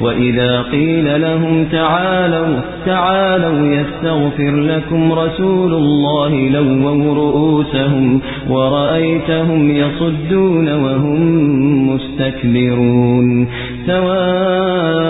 وإذا قيل لهم تعالوا تعالوا يستغفر لكم رسول الله لووا رؤوسهم ورأيتهم يصدون وهم مستكبرون. سواء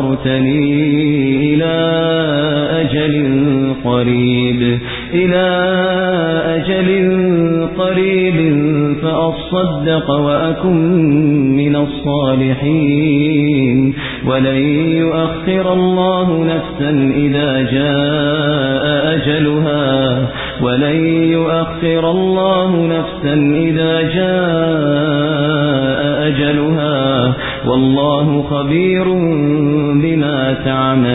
أخرتني إلى أجل قريب إلى أجل قريب فأصدق وأكن من الصالحين. ولن يؤخر الله نفسا إذا جاء أجلها. ولن يؤخر الله نفسا إذا جاء أجلها. والله خبير بما تعملون